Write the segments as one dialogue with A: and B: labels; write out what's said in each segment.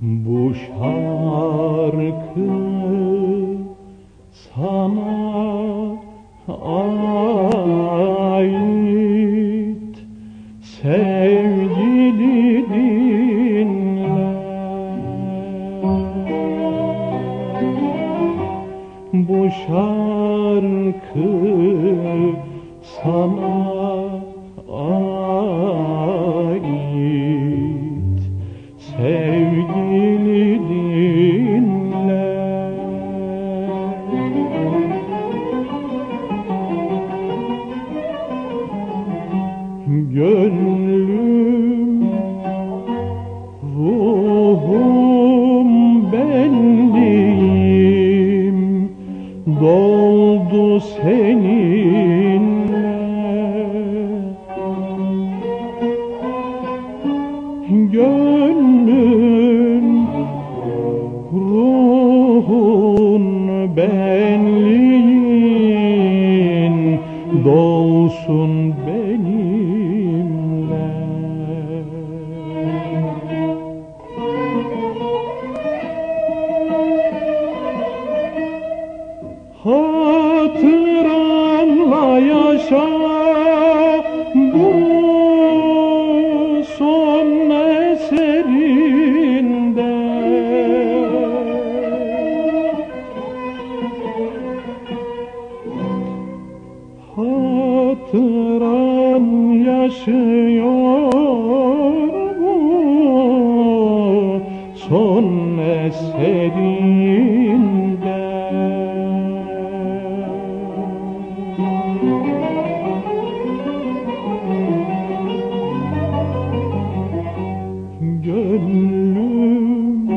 A: Bu şarkı sana ait. Sevgili dinle Bu şarkı sana ait. Sevgili Gönlüm ruhum benliğim doldu seninle. Gönlüm ruhun benliğin dolsun benimle. Hatıranla yaşa bu son eserinde son eserinde. Gönlüm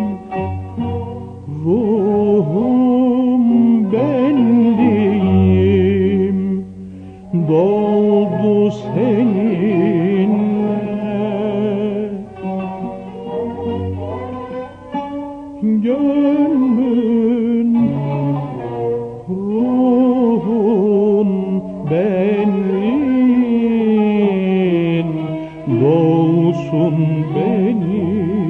A: ruhum benliğim doldu seninle dolsun benim